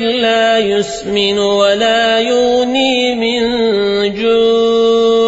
لا يسمن ولا يغني من جوع.